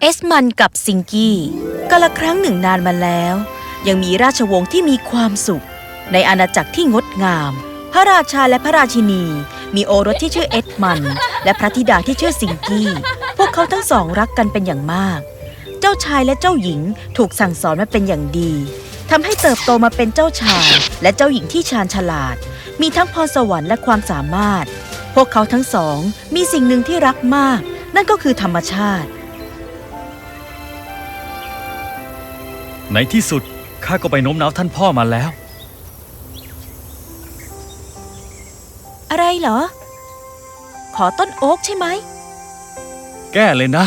เอสมันกับซิงกี้กาละครั้งหนึ่งนานมาแล้ว ยังมีราชวงศ์ที่มีความสุข ในอาณาจักรที่งดงาม พระราชาและพระราชินี มีโอรสที่ชื่อเอสมัน และพระธิดาที่ชื่อซิงกี้ พวกเขาทั้งสองรักกันเป็นอย่างมาก เจ้าชายและเจ้าหญิงถูกสั่งสอนมาเป็นอย่างดีทำให้เติบโตมาเป็นเจ้าชายและเจ้าหญิงที่ชาญฉลาด มีทั้งพรสวรรค์และความสามารถ พวกเขาทั้งสองมีสิ่งหนึ่งที่รักมาก นั่นก็คือธรรมชาติ ในที่สุดข้าก็ไปโน้มน้าวท่านพ่อมาแล้ว อะไรเหรอ ขอต้นโอ๊กใช่ไหม แก้เลยนะ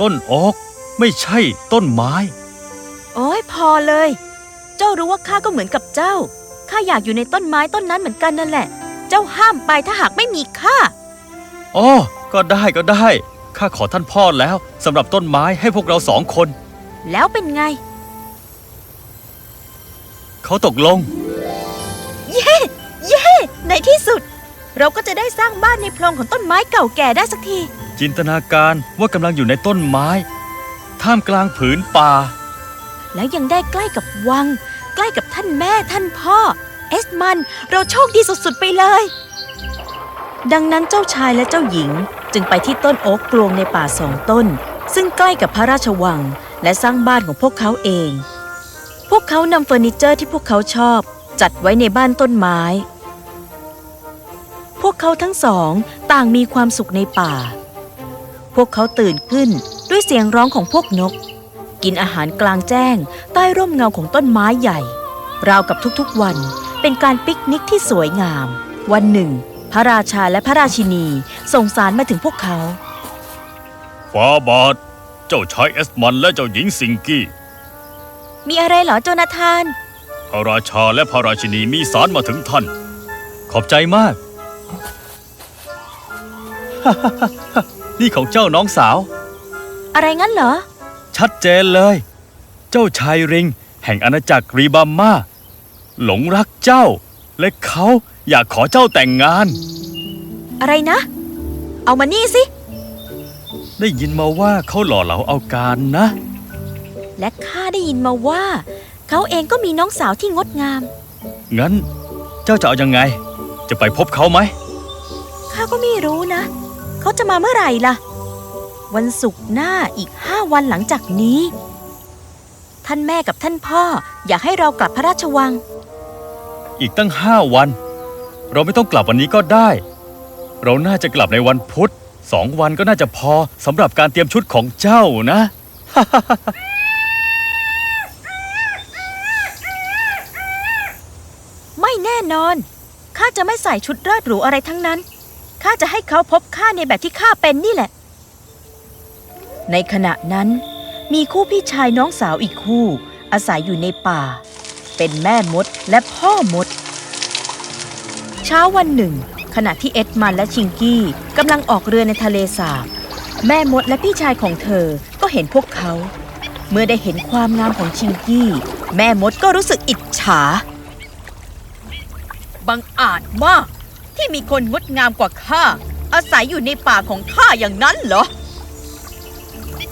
ต้นโอ๊กไม่ใช่ต้นไม้ โอ้ยพอเลย เจ้ารู้ว่าข้าก็เหมือนกับเจ้าข้าอยากอยู่ในต้นไม้ต้นนั้นเหมือนกันนั่นแหละ เจ้าห้ามไปถ้าหากไม่มีข้าอ๋อก็ได้ก็ได้ ข้าขอท่านพ่อแล้วสำหรับต้นไม้ให้พวกเราสองคน แล้วเป็นไง เขาตกลง เย้เย้ในที่สุด เราก็จะได้สร้างบ้านในโพรงของต้นไม้เก่าแก่ได้สักที จินตนาการว่ากำลังอยู่ในต้นไม้ ท่ามกลางผืนป่า แล้วยังได้ใกล้กับวัง ใกล้กับท่านแม่ท่านพ่อ เอสมัน เราโชคดีสุดๆไปเลย ดังนั้นเจ้าชายและเจ้าหญิงจึงไปที่ต้นโอ๊กกลวงในป่าสองต้น ซึ่งใกล้กับพระราชวัง และสร้างบ้านของพวกเขาเอง พวกเขานำเฟอร์นิเจอร์ที่พวกเขาชอบ จัดไว้ในบ้านต้นไม้ พวกเขาทั้งสองต่างมีความสุขในป่า พวกเขาตื่นขึ้นด้วยเสียงร้องของพวกนก กินอาหารกลางแจ้ง ใต้ร่มเงาของต้นไม้ใหญ่ ราวกับทุกๆวัน เป็นการปิกนิกที่สวยงาม วันหนึ่ง พระราชาและพระราชินีส่งสารมาถึงพวกเขาฟาบาท เจ้าชายเอสมันและเจ้าหญิงซิงกี้ มีอะไรเหรอโจนาธาน พระราชาและพระราชินีมีสารมาถึงท่าน ขอบใจมาก นี่ของเจ้าน้องสาว อะไรงั้นเหรอ ชัดเจนเลย เจ้าชายริง แห่งอาณาจักรรีบัมมา หลงรักเจ้า และเขาอยากขอเจ้าแต่งงาน อะไรนะ เอามานี่สิ ได้ยินมาว่าเขาหล่อเหลาเอาการนะ และข้าได้ยินมาว่า เขาเองก็มีน้องสาวที่งดงาม งั้นเจ้าจะเอายังไง จะไปพบเขาไหม ข้าก็ไม่รู้นะ เขาจะมาเมื่อไหร่ล่ะ วันศุกร์หน้าอีกห้าวันหลังจากนี้ ท่านแม่กับท่านพ่ออยากให้เรากลับพระราชวัง อีกตั้งห้าวัน เราไม่ต้องกลับวันนี้ก็ได้ เราน่าจะกลับในวันพุธสองวันก็น่าจะพอสำหรับการเตรียมชุดของเจ้านะ ไม่แน่นอน ข้าจะไม่ใส่ชุดเลิศหรูอะไรทั้งนั้น ข้าจะให้เขาพบข้าในแบบที่ข้าเป็นนี่แหละ ในขณะนั้น มีคู่พี่ชายน้องสาวอีกคู่ อาศัยอยู่ในป่า เป็นแม่มดและพ่อมด เช้าวันหนึ่ง ขณะที่เอ็ดมันและชิงกี้กำลังออกเรือในทะเลสาบ แม่มดและพี่ชายของเธอก็เห็นพวกเขา เมื่อได้เห็นความงามของชิงกี้ แม่มดก็รู้สึกอิจฉา บังอาจมาก ที่มีคนงดงามกว่าข้าอาศัยอยู่ในป่าของข้าอย่างนั้นเหรอ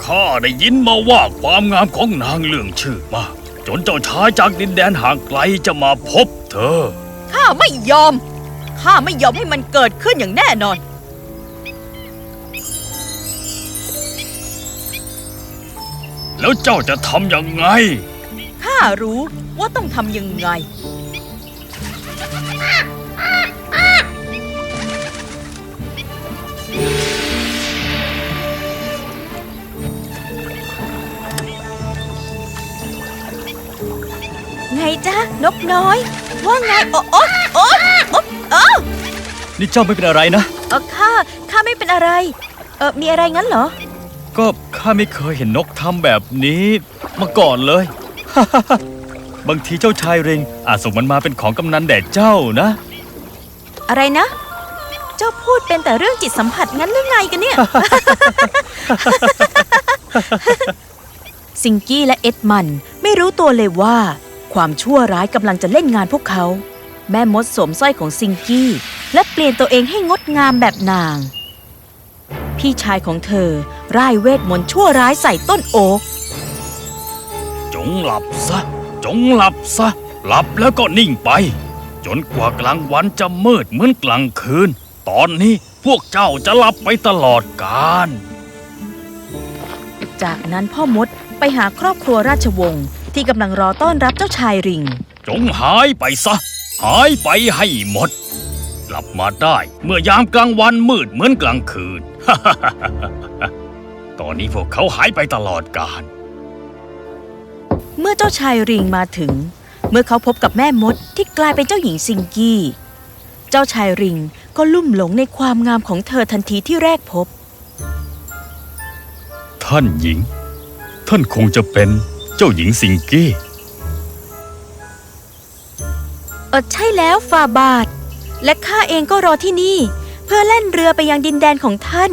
ข้าได้ยินมาว่าความงามของนางเรื่องชื่อมาก จนเจ้าชายจากดินแดนห่างไกลจะมาพบเธอ ข้าไม่ยอม ข้าไม่ยอมให้มันเกิดขึ้นอย่างแน่นอน แล้วเจ้าจะทำยังไง ข้ารู้ว่าต้องทำยังไง จ๊ะ นกน้อย ว่าไง โอ๊ะโอ๊ะโอ๊ะโอ๊ะโอ๊ะนี่เจ้าไม่เป็นอะไรนะ เออข้า ข้าไม่เป็นอะไร เออมีอะไรงั้นเหรอ ก็ข้าไม่เคยเห็นนกทำแบบนี้มาก่อนเลย บางทีเจ้าชายเรงอาจส่งมันมาเป็นของกำนันแด่เจ้านะ อะไรนะ เจ้าพูดเป็นแต่เรื่องจิตสัมผัสงั้นหรือไงกันเนี่ย ซิงกี้และเอ็ดมันไม่รู้ตัวเลยว่า ความชั่วร้ายกำลังจะเล่นงานพวกเขา แม่มดสวมสร้อยของซิงกี้ และเปลี่ยนตัวเองให้งดงามแบบนาง พี่ชายของเธอร่ายเวทมนต์ชั่วร้ายใส่ต้นโอ๊กจงหลับซะ จงหลับซะ หลับแล้วก็นิ่งไป จนกว่ากลางวันจะมืดเหมือนกลางคืน ตอนนี้พวกเจ้าจะหลับไปตลอดกาลจากนั้นพ่อมดไปหาครอบครัวราชวงศ์ ที่กำลังรอต้อนรับเจ้าชายริง จงหายไปซะ หายไปให้หมด กลับมาได้เมื่อยามกลางวันมืดเหมือนกลางคืน ตอนนี้พวกเขาหายไปตลอดกาลเมื่อเจ้าชายริงมาถึง เมื่อเขาพบกับแม่มดที่กลายเป็นเจ้าหญิงซิงกี้ เจ้าชายริงก็ลุ่มหลงในความงามของเธอทันทีที่แรกพบ ท่านหญิง ท่านคงจะเป็น เจ้าหญิงซิงกี้เออใช่แล้วฟาบาท และข้าเองก็รอที่นี่ เพื่อแล่นเรือไปยังดินแดนของท่าน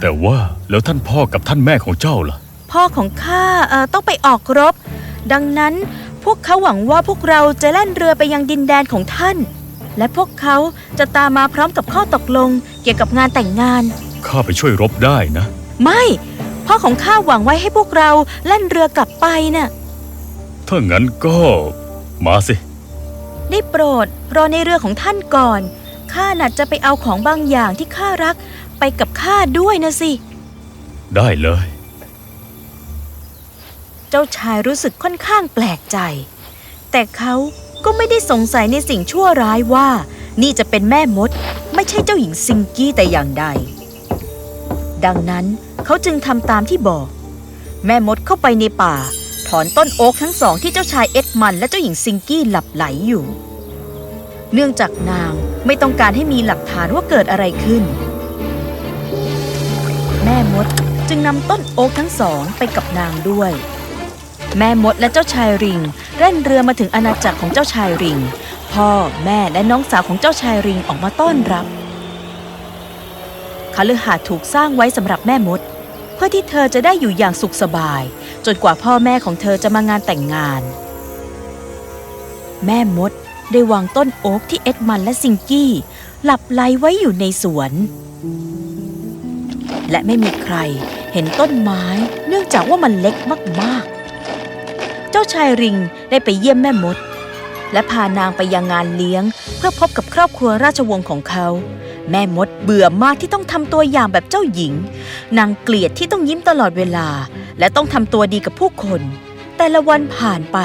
แต่ว่าแล้วท่านพ่อกับท่านแม่ของเจ้าล่ะ พ่อของข้าเอ่อต้องไปออกรบ ดังนั้นพวกเขาหวังว่าพวกเราจะแล่นเรือไปยังดินแดนของท่าน และพวกเขาจะตามมาพร้อมกับข้อตกลงเกี่ยวกับงานแต่งงาน ข้าไปช่วยรบได้นะ ไม่ พ่อของข้าหวังไว้ให้พวกเราแล่นเรือกลับไปน่ะ ถ้างั้นก็ มาสิ ได้โปรดรอในเรือของท่านก่อน ข้าน่ะจะไปเอาของบางอย่างที่ข้ารักไปกับข้าด้วยนะสิ ได้เลย เจ้าชายรู้สึกค่อนข้างแปลกใจ แต่เขาก็ไม่ได้สงสัยในสิ่งชั่วร้ายว่า นี่จะเป็นแม่มด ไม่ใช่เจ้าหญิงซิงกี้แต่อย่างใด ดังนั้นเขาจึงทำตามที่บอก แม่มดเข้าไปในป่า ถอนต้นโอ๊กทั้งสองที่เจ้าชายเอ็ดมันและเจ้าหญิงซิงกี้หลับไหลอยู่ เนื่องจากนางไม่ต้องการให้มีหลักฐานว่าเกิดอะไรขึ้น แม่มดจึงนำต้นโอ๊กทั้งสองไปกับนางด้วย แม่มดและเจ้าชายริงเร่นเรือมาถึงอาณาจักรของเจ้าชายริง พ่อแม่และน้องสาวของเจ้าชายริงออกมาต้อนรับ คฤหาสน์ถูกสร้างไว้สำหรับแม่มด เพื่อที่เธอจะได้อยู่อย่างสุขสบาย จนกว่าพ่อแม่ของเธอจะมางานแต่งงาน แม่มดได้วางต้นโอ๊กที่เอ็ดมันและซิงกี้ หลับไหลไว้อยู่ในสวน และไม่มีใครเห็นต้นไม้เนื่องจากว่ามันเล็กมากๆ เจ้าชายริงได้ไปเยี่ยมแม่มด และพานางไปยังงานเลี้ยงเพื่อพบกับครอบครัวราชวงศ์ของเขา แม่มดเบื่อมากที่ต้องทำตัวอย่างแบบเจ้าหญิง นางเกลียดที่ต้องยิ้มตลอดเวลา และต้องทำตัวดีกับผู้คน แต่ละวันผ่านไป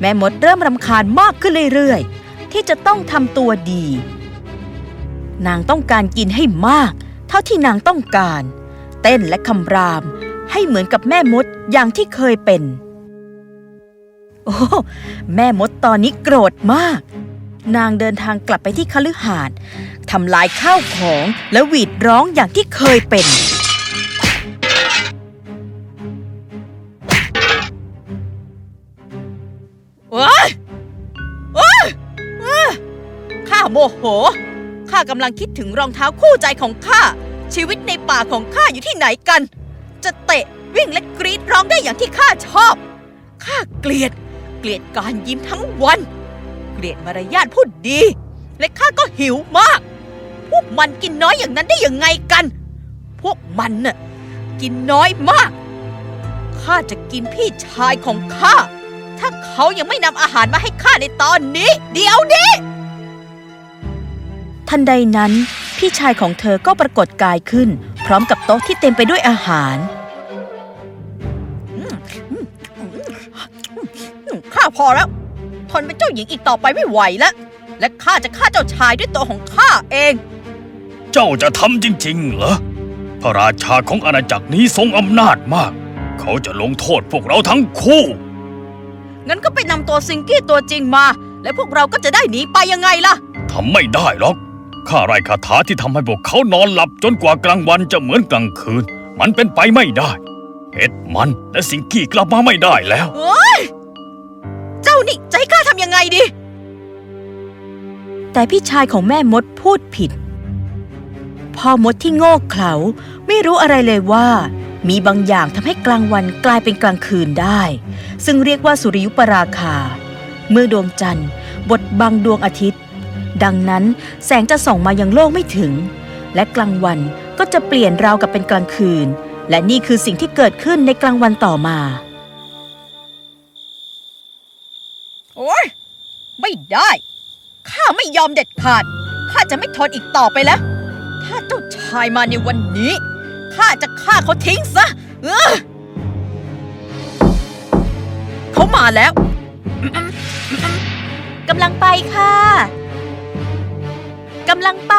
แม่มดเริ่มรำคาญมากขึ้นเรื่อยๆ ที่จะต้องทำตัวดี นางต้องการกินให้มาก เท่าที่นางต้องการ เต้นและคำราม ให้เหมือนกับแม่มดอย่างที่เคยเป็น โอ้ แม่มดตอนนี้โกรธมาก นางเดินทางกลับไปที่คฤหาสน์ทำลายข้าวของและหวีดร้องอย่างที่เคยเป็นโอ๊ยโอ๊ยข้าโมโห ข้ากำลังคิดถึงรองเท้าคู่ใจของข้า ชีวิตในป่าของข้าอยู่ที่ไหนกัน จะเตะวิ่งและกรีดร้องได้อย่างที่ข้าชอบ ข้าเกลียด เกลียดการยิ้มทั้งวัน กลียดมารยาทพูดดี และข้าก็หิวมาก พวกมันกินน้อยอย่างนั้นได้ยังไงกัน พวกมันน่ะกินน้อยมาก ข้าจะกินพี่ชายของข้า ถ้าเขายังไม่นำอาหารมาให้ข้าในตอนนี้ เดี๋ยวนี้ ทันใดนั้น พี่ชายของเธอก็ปรากฏกายขึ้น พร้อมกับโต๊ะที่เต็มไปด้วยอาหารข้าพอแล้ว ทนเป็นเจ้าหญิงอีกต่อไปไม่ไหวแล้ว และข้าจะฆ่าเจ้าชายด้วยตัวของข้าเอง เจ้าจะทำจริงๆเหรอ พระราชาของอาณาจักรนี้ทรงอำนาจมาก เขาจะลงโทษพวกเราทั้งคู่ งั้นก็ไปนำตัวซิงกี้ตัวจริงมา และพวกเราก็จะได้หนีไปยังไงล่ะ ทำไม่ได้หรอก ข้าไร้คาถาที่ทำให้พวกเขานอนหลับจนกว่ากลางวันจะเหมือนกลางคืน มันเป็นไปไม่ได้ เอ็ดมันและสิงกี้กลับมาไม่ได้แล้ว เฮ้ย เจ้านี่จะให้ข้าทำยังไงดี แต่พี่ชายของแม่มดพูดผิด พ่อมดที่โง่เขลาไม่รู้อะไรเลยว่า มีบางอย่างทำให้กลางวันกลายเป็นกลางคืนได้ ซึ่งเรียกว่าสุริยุปราคา เมื่อดวงจันทร์บดบังดวงอาทิตย์ ดังนั้นแสงจะส่องมายังโลกไม่ถึง และกลางวันก็จะเปลี่ยนราวกับเป็นกลางคืน และนี่คือสิ่งที่เกิดขึ้นในกลางวันต่อมา โอ้ยไม่ได้ ข้าไม่ยอมเด็ดขาด ข้าจะไม่ทนอีกต่อไปแล้ว ถ้าเจ้าชายมาในวันนี้ ข้าจะฆ่าเขาทิ้งซะเออเขามาแล้วกำลังไปค่ะกำลังไป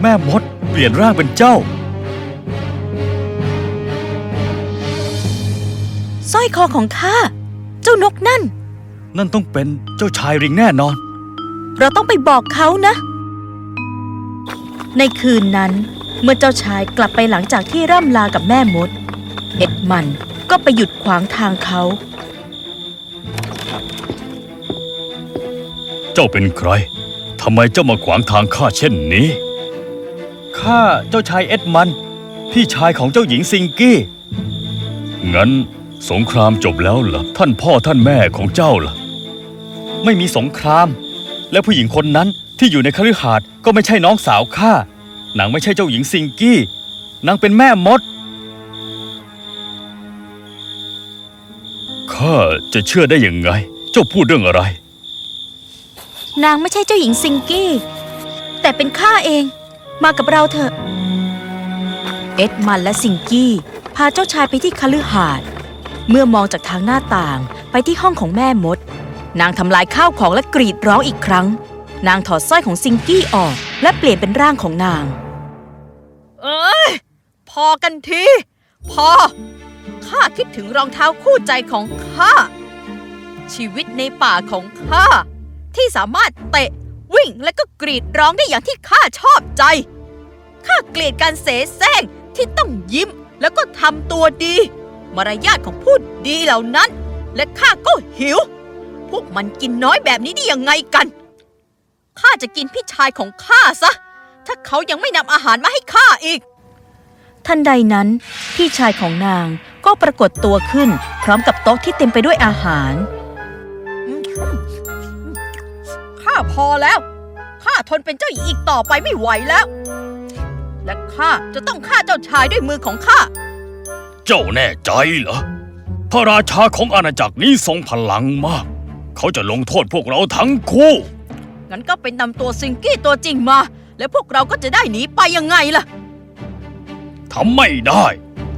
แม่มดเปลี่ยนร่างเป็นเจ้าสร้อยคอของข้า เจ้านกนั่น นั่นต้องเป็นเจ้าชายริงแน่นอน เราต้องไปบอกเขานะ ในคืนนั้น เมื่อเจ้าชายกลับไปหลังจากที่ร่ำลากับแม่มด เอ็ดมันก็ไปหยุดขวางทางเขา เจ้าเป็นใครทำไมเจ้ามาขวางทางข้าเช่นนี้ข้าเจ้าชายเอ็ดมัน พี่ชายของเจ้าหญิงซิงกี้ งั้น สงครามจบแล้วเหรอท่านพ่อท่านแม่ของเจ้าล่ะ ไม่มีสงคราม และผู้หญิงคนนั้นที่อยู่ในคฤหาสน์ก็ไม่ใช่น้องสาวข้านางไม่ใช่เจ้าหญิงซิงกี้นางเป็นแม่มดข้าจะเชื่อได้ยังไง เจ้าพูดเรื่องอะไร นางไม่ใช่เจ้าหญิงซิงกี้ แต่เป็นข้าเองมากับเราเถอะ เอ็ดมันและซิงกี้ พาเจ้าชายไปที่คฤหาสน์ เมื่อมองจากทางหน้าต่างไปที่ห้องของแม่มด นางทำลายข้าวของและกรีดร้องอีกครั้ง นางถอดสร้อยของซิงกี้ออก และเปลี่ยนเป็นร่างของนาง เอ้ย พอกันที พอ ข้าคิดถึงรองเท้าคู่ใจของข้า ชีวิตในป่าของข้า ที่สามารถเตะ วิ่งและก็กรีดร้องได้อย่างที่ข้าชอบใจ ข้าเกลียดการเสแสร้งที่ต้องยิ้มแล้วก็ทำตัวดี มารยาทของผู้ดีเหล่านั้น และข้าก็หิว พวกมันกินน้อยแบบนี้ได้ยังไงกันข้าจะกินพี่ชายของข้าซะ ถ้าเขายังไม่นำอาหารมาให้ข้าอีก ทันใดนั้นพี่ชายของนางก็ปรากฏตัวขึ้น พร้อมกับโต๊ะที่เต็มไปด้วยอาหารข้าพอแล้วข้าทนเป็นเจ้าหญิงอีกต่อไปไม่ไหวแล้ว และข้าจะต้องฆ่าเจ้าชายด้วยมือของข้า เจ้าแน่ใจเหรอ พระราชาของอาณาจักรนี้ทรงพลังมาก เขาจะลงโทษพวกเราทั้งคู่ งั้นก็เป็นนำตัวซิงกี้ตัวจริงมา แล้วพวกเราก็จะได้หนีไปยังไงล่ะ ทำไม่ได้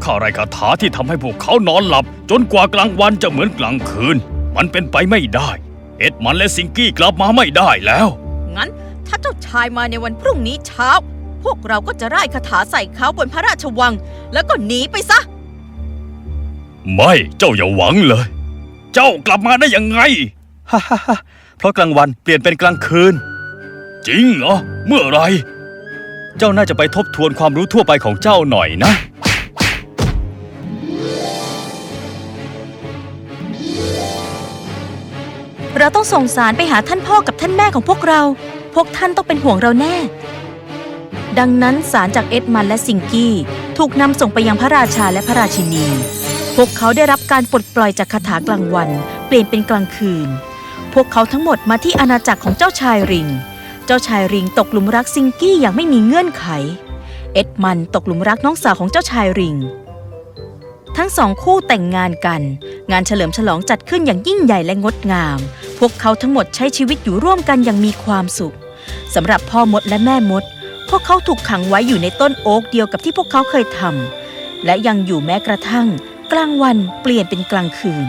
ข้าไรคาถาที่ทำให้พวกเขานอนหลับ จนกว่ากลางวันจะเหมือนกลางคืน มันเป็นไปไม่ได้ เอ็ดมันและซิงกี้กลับมาไม่ได้แล้ว งั้นถ้าเจ้าชายมาในวันพรุ่งนี้เช้า พวกเราก็จะร่ายคาถาใส่เขาบนพระราชวัง แล้วก็หนีไปซะ ไม่เจ้าอย่าหวังเลย เจ้ากลับมาได้ยังไงฮ่าฮ่าฮ่าเพราะกลางวันเปลี่ยนเป็นกลางคืน จริงเหรอเมื่อไหรเจ้าน่าจะไปทบทวนความรู้ทั่วไปของเจ้าหน่อยนะเราต้องส่งสารไปหาท่านพ่อกับท่านแม่ของพวกเรา พวกท่านต้องเป็นห่วงเราแน่ ดังนั้นสารจากเอ็ดมันและซิงกี้ ถูกนำส่งไปยังพระราชาและพระราชินี พวกเขาได้รับการปลดปล่อยจากคาถากลางวัน เปลี่ยนเป็นกลางคืน พวกเขาทั้งหมดมาที่อาณาจักรของเจ้าชายริง เจ้าชายริงตกหลุมรักซิงกี้อย่างไม่มีเงื่อนไข เอ็ดมันตกหลุมรักน้องสาวของเจ้าชายริง ทั้งสองคู่แต่งงานกัน งานเฉลิมฉลองจัดขึ้นอย่างยิ่งใหญ่และงดงาม พวกเขาทั้งหมดใช้ชีวิตอยู่ร่วมกันอย่างมีความสุขสำหรับพ่อมดและแม่มด พวกเขาถูกขังไว้อยู่ในต้นโอ๊กเดียวกับที่พวกเขาเคยทำและยังอยู่แม้กระทั่ง กลางวันเปลี่ยนเป็นกลางคืน